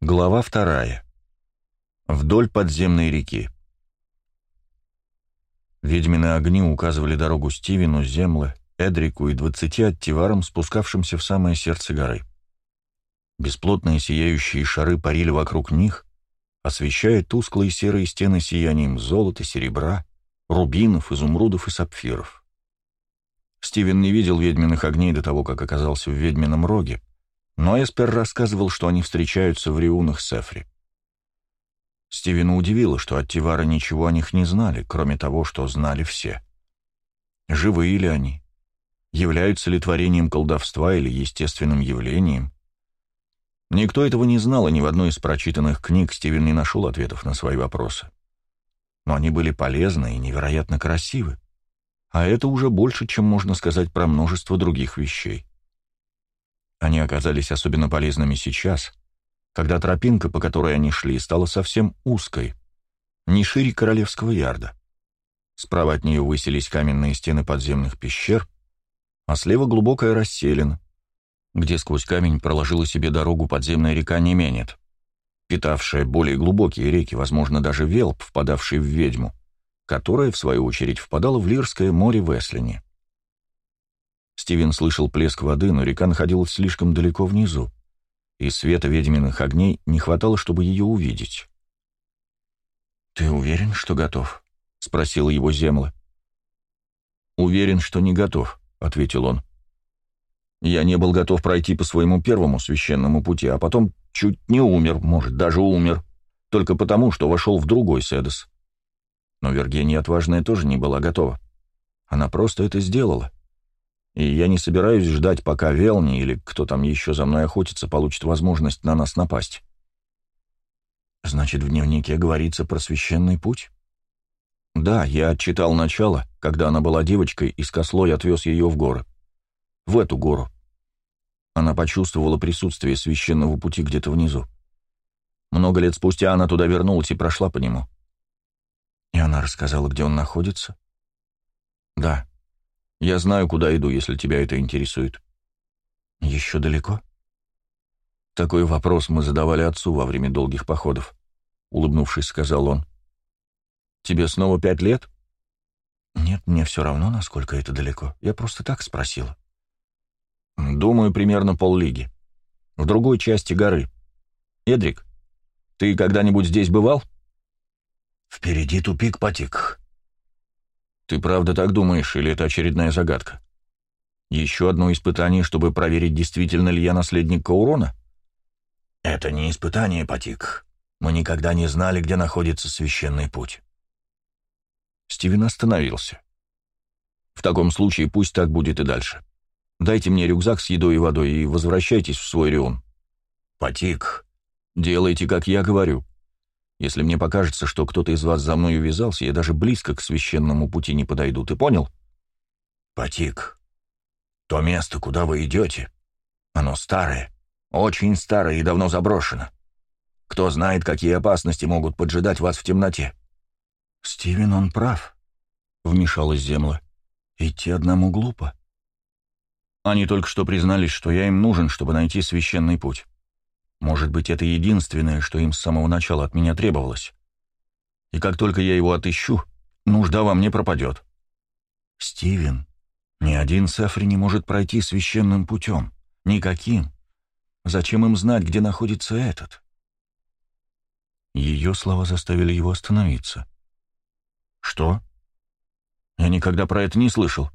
Глава вторая. Вдоль подземной реки. Ведьмины огни указывали дорогу Стивену, Земле, Эдрику и двадцати оттиварам, спускавшимся в самое сердце горы. Бесплотные сияющие шары парили вокруг них, освещая тусклые серые стены сиянием золота, серебра, рубинов, изумрудов и сапфиров. Стивен не видел ведьминых огней до того, как оказался в ведьмином роге, но Эспер рассказывал, что они встречаются в Риунах Сефри. Стивена удивило, что Аттивары ничего о них не знали, кроме того, что знали все. Живые ли они? Являются ли творением колдовства или естественным явлением? Никто этого не знал, и ни в одной из прочитанных книг Стивен не нашел ответов на свои вопросы. Но они были полезны и невероятно красивы. А это уже больше, чем можно сказать про множество других вещей. Они оказались особенно полезными сейчас, когда тропинка, по которой они шли, стала совсем узкой, не шире королевского ярда. Справа от нее высились каменные стены подземных пещер, а слева глубокая расселена, где сквозь камень проложила себе дорогу подземная река Неменет, питавшая более глубокие реки, возможно, даже Велп, впадавший в Ведьму, которая, в свою очередь, впадала в Лирское море в Эслине. Стивен слышал плеск воды, но река находилась слишком далеко внизу, и света ведьминых огней не хватало, чтобы ее увидеть. «Ты уверен, что готов?» — спросила его Земла. «Уверен, что не готов», — ответил он. «Я не был готов пройти по своему первому священному пути, а потом чуть не умер, может, даже умер, только потому, что вошел в другой Седос. Но Вергения Отважная тоже не была готова. Она просто это сделала и я не собираюсь ждать, пока Велни или кто там еще за мной охотится получит возможность на нас напасть. Значит, в дневнике говорится про священный путь? Да, я отчитал начало, когда она была девочкой, и с кослой отвез ее в горы. В эту гору. Она почувствовала присутствие священного пути где-то внизу. Много лет спустя она туда вернулась и прошла по нему. И она рассказала, где он находится? Да. Я знаю, куда иду, если тебя это интересует». «Еще далеко?» «Такой вопрос мы задавали отцу во время долгих походов», — улыбнувшись, сказал он. «Тебе снова пять лет?» «Нет, мне все равно, насколько это далеко. Я просто так спросила». «Думаю, примерно поллиги. В другой части горы. Эдрик, ты когда-нибудь здесь бывал?» «Впереди тупик потек», ты правда так думаешь, или это очередная загадка? Еще одно испытание, чтобы проверить, действительно ли я наследник Каурона? Это не испытание, Патик. Мы никогда не знали, где находится священный путь. Стивен остановился. В таком случае пусть так будет и дальше. Дайте мне рюкзак с едой и водой и возвращайтесь в свой Рион. Патик. Делайте, как я говорю. Если мне покажется, что кто-то из вас за мной увязался, я даже близко к священному пути не подойду. Ты понял? Потик. То место, куда вы идете, оно старое, очень старое и давно заброшено. Кто знает, какие опасности могут поджидать вас в темноте. Стивен, он прав, — вмешалась Земля. Идти одному глупо. Они только что признались, что я им нужен, чтобы найти священный путь. Может быть, это единственное, что им с самого начала от меня требовалось. И как только я его отыщу, нужда во мне пропадет. Стивен, ни один Сафри не может пройти священным путем. Никаким. Зачем им знать, где находится этот? Ее слова заставили его остановиться. «Что? Я никогда про это не слышал».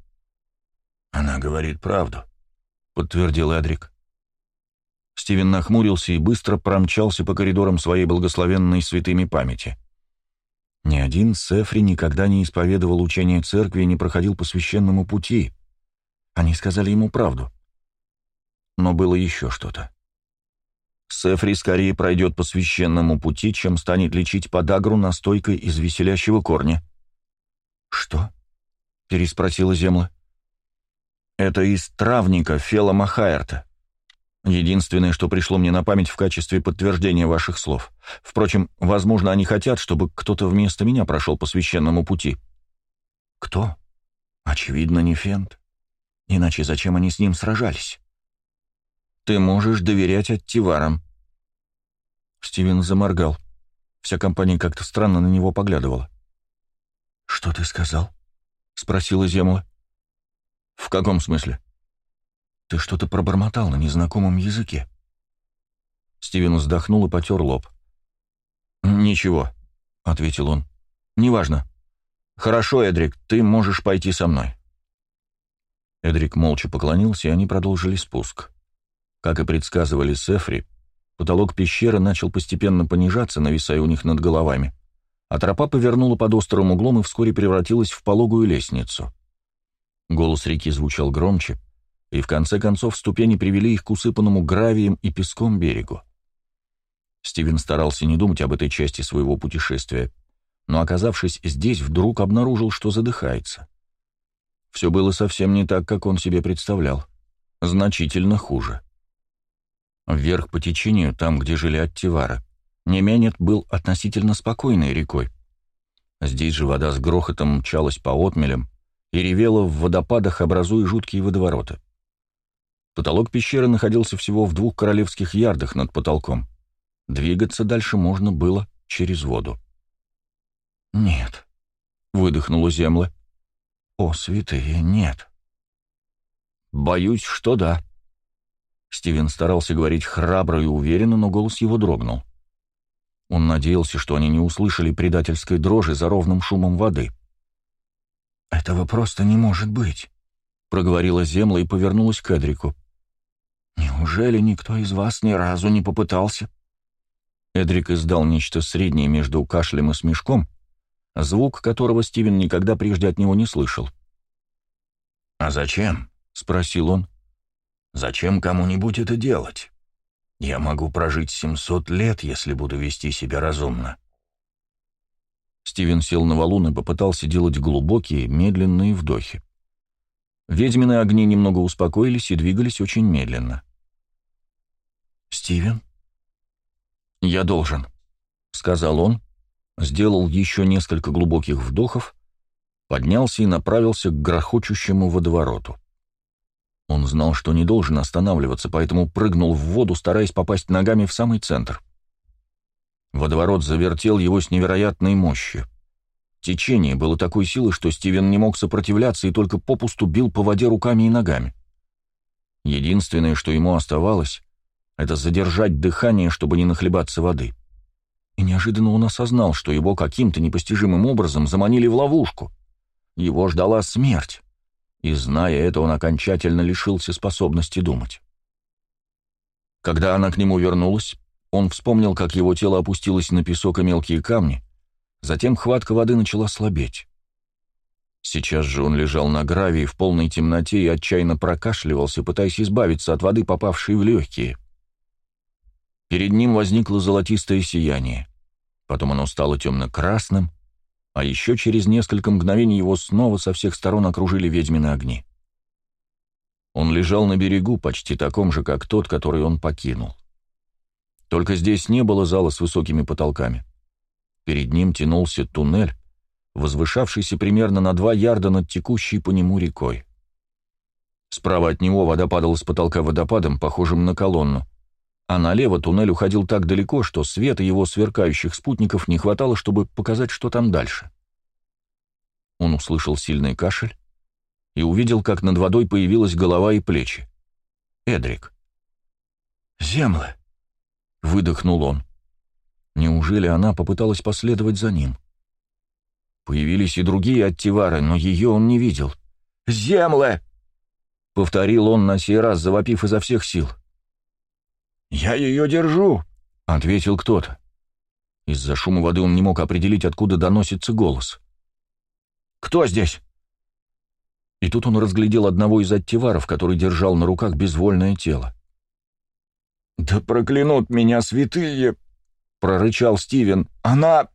«Она говорит правду», — подтвердил Эдрик. Стивен нахмурился и быстро промчался по коридорам своей благословенной святыми памяти. Ни один Сефри никогда не исповедовал учение церкви и не проходил по священному пути. Они сказали ему правду. Но было еще что-то. Сефри скорее пройдет по священному пути, чем станет лечить подагру настойкой из веселящего корня. «Что?» — переспросила Земла. «Это из травника Фела Махаэрта», Единственное, что пришло мне на память в качестве подтверждения ваших слов. Впрочем, возможно, они хотят, чтобы кто-то вместо меня прошел по священному пути. Кто? Очевидно, не Фент. Иначе зачем они с ним сражались? Ты можешь доверять Аттиварам. Стивен заморгал. Вся компания как-то странно на него поглядывала. «Что ты сказал?» — спросила Земла. «В каком смысле?» «Ты что-то пробормотал на незнакомом языке». Стивен вздохнул и потер лоб. «Ничего», — ответил он. «Неважно. Хорошо, Эдрик, ты можешь пойти со мной». Эдрик молча поклонился, и они продолжили спуск. Как и предсказывали Сефри, потолок пещеры начал постепенно понижаться, нависая у них над головами, а тропа повернула под острым углом и вскоре превратилась в пологую лестницу. Голос реки звучал громче, и в конце концов ступени привели их к усыпанному гравием и песком берегу. Стивен старался не думать об этой части своего путешествия, но, оказавшись здесь, вдруг обнаружил, что задыхается. Все было совсем не так, как он себе представлял. Значительно хуже. Вверх по течению, там, где жили Аттивара, Неменет был относительно спокойной рекой. Здесь же вода с грохотом мчалась по отмелям и ревела в водопадах, образуя жуткие водовороты. Потолок пещеры находился всего в двух королевских ярдах над потолком. Двигаться дальше можно было через воду. «Нет», — выдохнула земля. «О, святые, нет». «Боюсь, что да». Стивен старался говорить храбро и уверенно, но голос его дрогнул. Он надеялся, что они не услышали предательской дрожи за ровным шумом воды. «Этого просто не может быть», — проговорила Земла и повернулась к Эдрику. «Неужели никто из вас ни разу не попытался?» Эдрик издал нечто среднее между кашлем и смешком, звук которого Стивен никогда прежде от него не слышал. «А зачем?» — спросил он. «Зачем кому-нибудь это делать? Я могу прожить 700 лет, если буду вести себя разумно». Стивен сел на валун и попытался делать глубокие, медленные вдохи. Ведьмины огни немного успокоились и двигались очень медленно. «Стивен?» «Я должен», — сказал он, сделал еще несколько глубоких вдохов, поднялся и направился к грохочущему водовороту. Он знал, что не должен останавливаться, поэтому прыгнул в воду, стараясь попасть ногами в самый центр. Водоворот завертел его с невероятной мощью. Течение было такой силы, что Стивен не мог сопротивляться и только попусту бил по воде руками и ногами. Единственное, что ему оставалось, это задержать дыхание, чтобы не нахлебаться воды. И неожиданно он осознал, что его каким-то непостижимым образом заманили в ловушку. Его ждала смерть и, зная это, он окончательно лишился способности думать. Когда она к нему вернулась, он вспомнил, как его тело опустилось на песок и мелкие камни, затем хватка воды начала слабеть. Сейчас же он лежал на гравии в полной темноте и отчаянно прокашливался, пытаясь избавиться от воды, попавшей в легкие. Перед ним возникло золотистое сияние. Потом оно стало темно-красным, а еще через несколько мгновений его снова со всех сторон окружили ведьмины огни. Он лежал на берегу, почти таком же, как тот, который он покинул. Только здесь не было зала с высокими потолками. Перед ним тянулся туннель, возвышавшийся примерно на два ярда над текущей по нему рекой. Справа от него вода падала с потолка водопадом, похожим на колонну, а налево туннель уходил так далеко, что света его сверкающих спутников не хватало, чтобы показать, что там дальше. Он услышал сильный кашель и увидел, как над водой появилась голова и плечи. Эдрик. «Земля!» — выдохнул он. Неужели она попыталась последовать за ним? Появились и другие аттивары, но ее он не видел. «Земля!» — повторил он на сей раз, завопив изо всех сил. — «Я ее держу», — ответил кто-то. Из-за шума воды он не мог определить, откуда доносится голос. «Кто здесь?» И тут он разглядел одного из аттиваров, который держал на руках безвольное тело. «Да проклянут меня святые!» — прорычал Стивен. «Она...»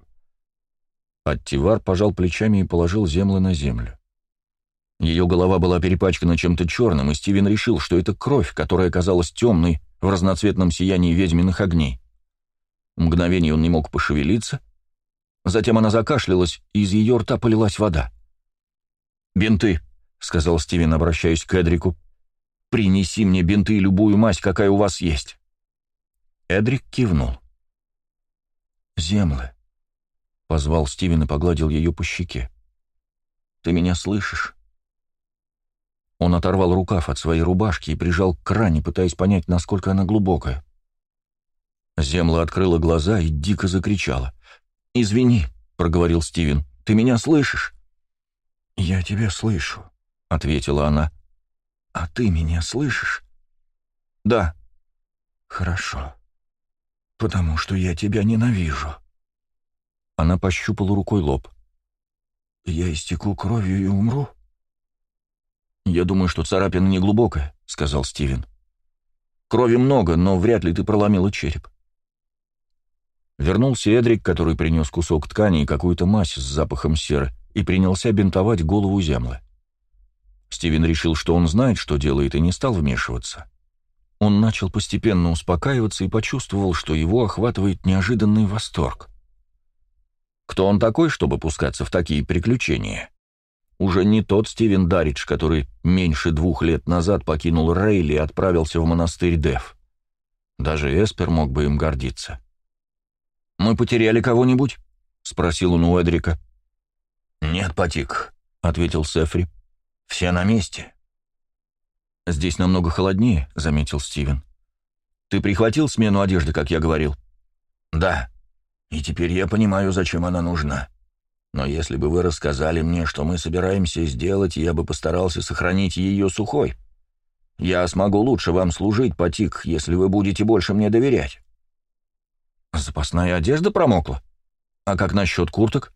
Аттивар пожал плечами и положил землю на землю. Ее голова была перепачкана чем-то черным, и Стивен решил, что это кровь, которая казалась темной в разноцветном сиянии ведьминых огней. Мгновение он не мог пошевелиться, затем она закашлялась, и из ее рта полилась вода. «Бинты», — сказал Стивен, обращаясь к Эдрику. «Принеси мне бинты и любую мазь, какая у вас есть». Эдрик кивнул. «Землы», — позвал Стивен и погладил ее по щеке. «Ты меня слышишь?» Он оторвал рукав от своей рубашки и прижал к кране, пытаясь понять, насколько она глубокая. Земла открыла глаза и дико закричала. «Извини», — проговорил Стивен, — «ты меня слышишь?» «Я тебя слышу», — ответила она. «А ты меня слышишь?» «Да». «Хорошо. Потому что я тебя ненавижу». Она пощупала рукой лоб. «Я истеку кровью и умру?» «Я думаю, что царапина не глубокая», — сказал Стивен. «Крови много, но вряд ли ты проломила череп». Вернулся Эдрик, который принес кусок ткани и какую-то мазь с запахом серы, и принялся бинтовать голову землы. Стивен решил, что он знает, что делает, и не стал вмешиваться. Он начал постепенно успокаиваться и почувствовал, что его охватывает неожиданный восторг. Кто он такой, чтобы пускаться в такие приключения? Уже не тот Стивен Даридж, который меньше двух лет назад покинул Рейли и отправился в монастырь Дев. Даже Эспер мог бы им гордиться. «Мы потеряли кого-нибудь?» — спросил он у Эдрика. «Нет, Патик», — ответил Сефри. «Все на месте». «Здесь намного холоднее», — заметил Стивен. «Ты прихватил смену одежды, как я говорил?» «Да. И теперь я понимаю, зачем она нужна. Но если бы вы рассказали мне, что мы собираемся сделать, я бы постарался сохранить ее сухой. Я смогу лучше вам служить, Патик, если вы будете больше мне доверять». «Запасная одежда промокла? А как насчет курток?»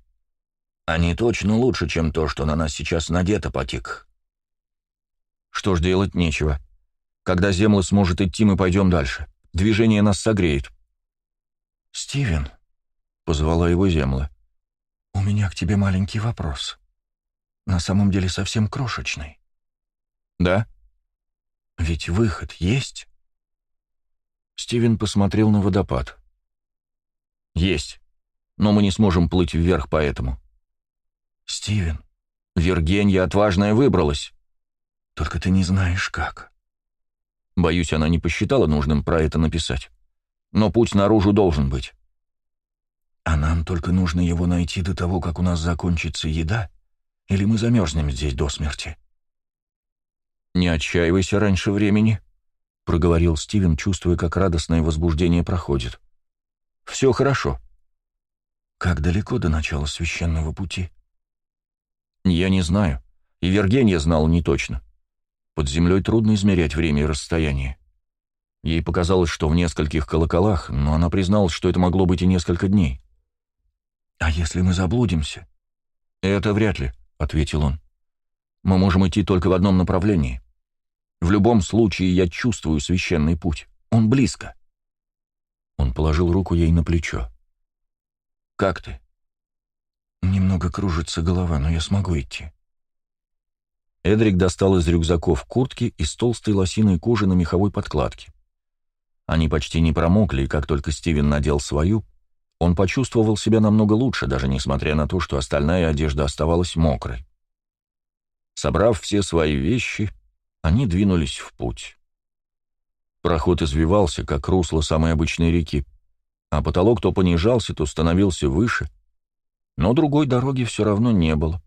«Они точно лучше, чем то, что на нас сейчас надето, Патик». «Что ж, делать нечего. Когда Земля сможет идти, мы пойдем дальше. Движение нас согреет». «Стивен», — позвала его Земля, «У меня к тебе маленький вопрос. На самом деле совсем крошечный». «Да?» «Ведь выход есть?» Стивен посмотрел на водопад. «Есть. Но мы не сможем плыть вверх поэтому». «Стивен, Вергенья отважная выбралась. Только ты не знаешь, как». Боюсь, она не посчитала нужным про это написать. Но путь наружу должен быть. А нам только нужно его найти до того, как у нас закончится еда, или мы замерзнем здесь до смерти. «Не отчаивайся раньше времени», — проговорил Стивен, чувствуя, как радостное возбуждение проходит. «Все хорошо». «Как далеко до начала священного пути?» «Я не знаю. И Вергения знал не точно. Под землей трудно измерять время и расстояние. Ей показалось, что в нескольких колоколах, но она призналась, что это могло быть и несколько дней. «А если мы заблудимся?» «Это вряд ли», — ответил он. «Мы можем идти только в одном направлении. В любом случае я чувствую священный путь. Он близко». Он положил руку ей на плечо. «Как ты?» «Немного кружится голова, но я смогу идти». Эдрик достал из рюкзаков куртки из толстой лосиной кожи на меховой подкладке. Они почти не промокли, и как только Стивен надел свою, он почувствовал себя намного лучше, даже несмотря на то, что остальная одежда оставалась мокрой. Собрав все свои вещи, они двинулись в путь. Проход извивался, как русло самой обычной реки, а потолок то понижался, то становился выше, но другой дороги все равно не было,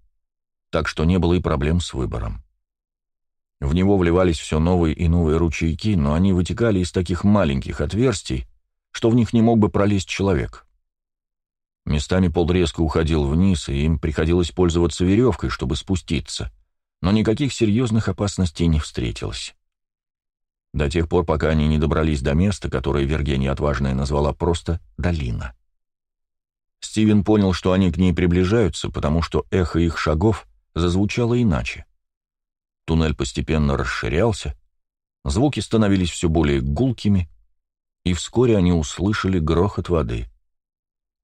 так что не было и проблем с выбором. В него вливались все новые и новые ручейки, но они вытекали из таких маленьких отверстий, что в них не мог бы пролезть человек. Местами пол резко уходил вниз, и им приходилось пользоваться веревкой, чтобы спуститься, но никаких серьезных опасностей не встретилось. До тех пор, пока они не добрались до места, которое Вергения Отважная назвала просто «долина». Стивен понял, что они к ней приближаются, потому что эхо их шагов зазвучало иначе. Туннель постепенно расширялся, звуки становились все более гулкими, и вскоре они услышали грохот воды —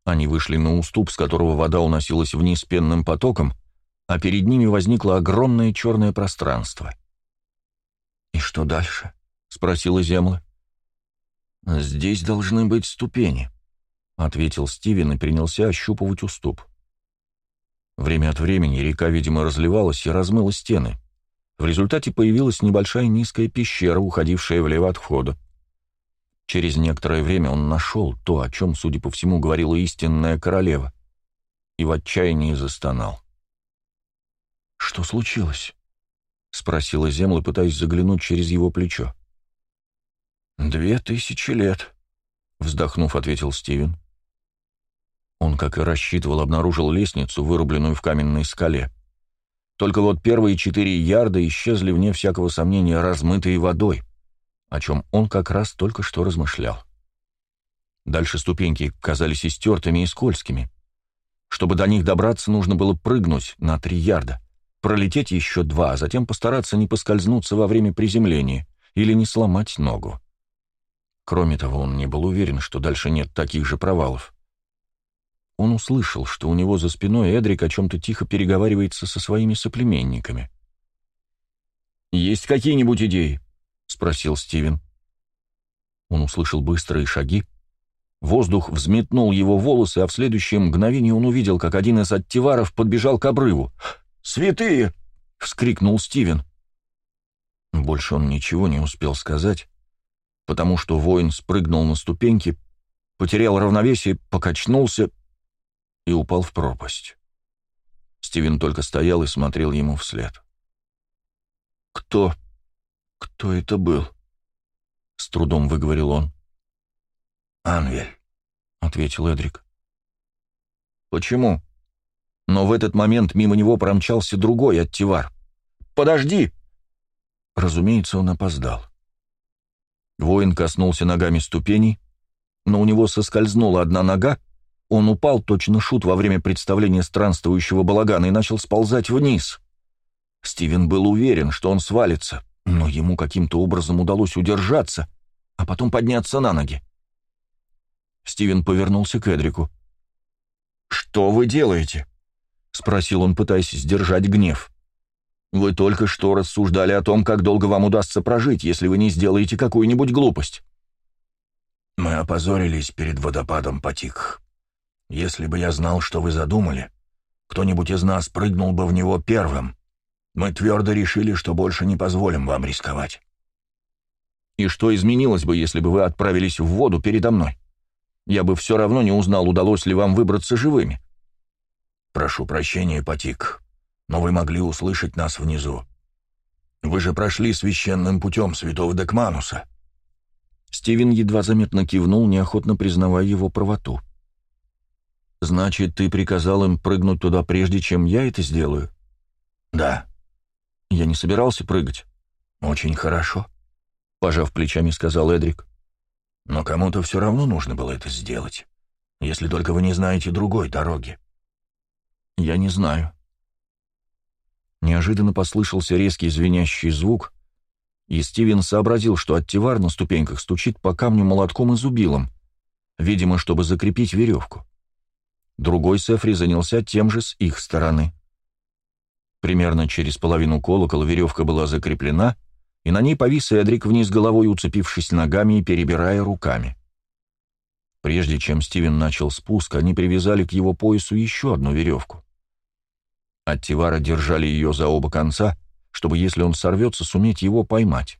они вышли на уступ, с которого вода уносилась вниз пенным потоком, а перед ними возникло огромное черное пространство. «И что дальше?» — спросила Земла. «Здесь должны быть ступени», — ответил Стивен и принялся ощупывать уступ. Время от времени река, видимо, разливалась и размыла стены. В результате появилась небольшая низкая пещера, уходившая влево от входа. Через некоторое время он нашел то, о чем, судя по всему, говорила истинная королева, и в отчаянии застонал. «Что случилось?» — спросила Земля, пытаясь заглянуть через его плечо. «Две тысячи лет», — вздохнув, ответил Стивен. Он, как и рассчитывал, обнаружил лестницу, вырубленную в каменной скале. Только вот первые четыре ярда исчезли, вне всякого сомнения, размытые водой, о чем он как раз только что размышлял. Дальше ступеньки казались истертыми и скользкими. Чтобы до них добраться, нужно было прыгнуть на три ярда пролететь еще два, а затем постараться не поскользнуться во время приземления или не сломать ногу. Кроме того, он не был уверен, что дальше нет таких же провалов. Он услышал, что у него за спиной Эдрик о чем-то тихо переговаривается со своими соплеменниками. «Есть какие-нибудь идеи?» — спросил Стивен. Он услышал быстрые шаги. Воздух взметнул его волосы, а в следующее мгновение он увидел, как один из оттиваров подбежал к обрыву. «Святые!» — вскрикнул Стивен. Больше он ничего не успел сказать, потому что воин спрыгнул на ступеньки, потерял равновесие, покачнулся и упал в пропасть. Стивен только стоял и смотрел ему вслед. «Кто? Кто это был?» — с трудом выговорил он. «Анвель», — ответил Эдрик. «Почему?» Но в этот момент мимо него промчался другой оттивар. «Подожди!» Разумеется, он опоздал. Воин коснулся ногами ступеней, но у него соскользнула одна нога, он упал, точно шут, во время представления странствующего балагана и начал сползать вниз. Стивен был уверен, что он свалится, но ему каким-то образом удалось удержаться, а потом подняться на ноги. Стивен повернулся к Эдрику. «Что вы делаете?» — спросил он, пытаясь сдержать гнев. «Вы только что рассуждали о том, как долго вам удастся прожить, если вы не сделаете какую-нибудь глупость». «Мы опозорились перед водопадом Потик. Если бы я знал, что вы задумали, кто-нибудь из нас прыгнул бы в него первым. Мы твердо решили, что больше не позволим вам рисковать». «И что изменилось бы, если бы вы отправились в воду передо мной? Я бы все равно не узнал, удалось ли вам выбраться живыми». «Прошу прощения, Патик, но вы могли услышать нас внизу. Вы же прошли священным путем святого Декмануса». Стивен едва заметно кивнул, неохотно признавая его правоту. «Значит, ты приказал им прыгнуть туда прежде, чем я это сделаю?» «Да». «Я не собирался прыгать». «Очень хорошо», — пожав плечами, сказал Эдрик. «Но кому-то все равно нужно было это сделать, если только вы не знаете другой дороги». «Я не знаю». Неожиданно послышался резкий звенящий звук, и Стивен сообразил, что оттивар на ступеньках стучит по камню молотком и зубилом, видимо, чтобы закрепить веревку. Другой Сефри занялся тем же с их стороны. Примерно через половину колокола веревка была закреплена, и на ней повис Эдрик вниз головой, уцепившись ногами и перебирая руками. Прежде чем Стивен начал спуск, они привязали к его поясу еще одну веревку. Аттивара держали ее за оба конца, чтобы, если он сорвется, суметь его поймать.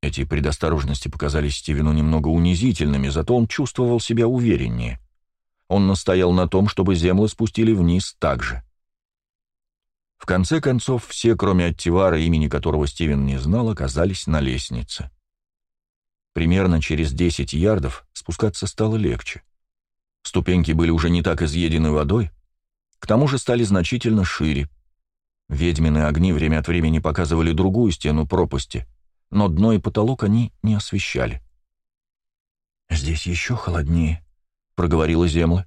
Эти предосторожности показались Стивену немного унизительными, зато он чувствовал себя увереннее. Он настоял на том, чтобы землю спустили вниз так же. В конце концов, все, кроме Аттивара, имени которого Стивен не знал, оказались на лестнице. Примерно через 10 ярдов спускаться стало легче. Ступеньки были уже не так изъедены водой, к тому же стали значительно шире. Ведьмины огни время от времени показывали другую стену пропасти, но дно и потолок они не освещали. «Здесь еще холоднее», — проговорила Земля.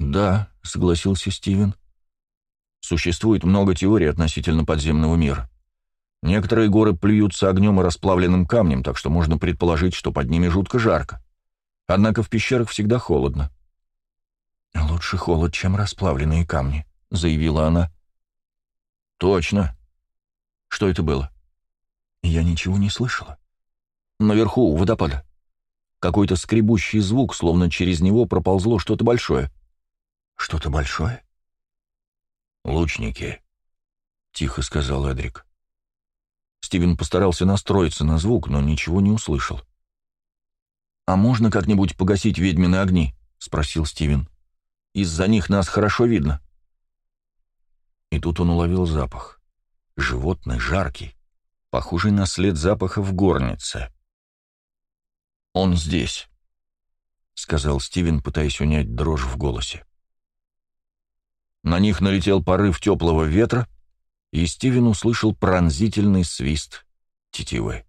«Да», — согласился Стивен. «Существует много теорий относительно подземного мира. Некоторые горы плюются огнем и расплавленным камнем, так что можно предположить, что под ними жутко жарко. Однако в пещерах всегда холодно. «Лучше холод, чем расплавленные камни», — заявила она. «Точно. Что это было?» «Я ничего не слышала». «Наверху, у водопада. Какой-то скребущий звук, словно через него проползло что-то большое». «Что-то большое?» «Лучники», — тихо сказал Эдрик. Стивен постарался настроиться на звук, но ничего не услышал. «А можно как-нибудь погасить ведьмины огни?» — спросил Стивен. «Из-за них нас хорошо видно». И тут он уловил запах. Животный, жаркий, похожий на след запаха в горнице. «Он здесь», — сказал Стивен, пытаясь унять дрожь в голосе. На них налетел порыв теплого ветра, и Стивен услышал пронзительный свист тетивы.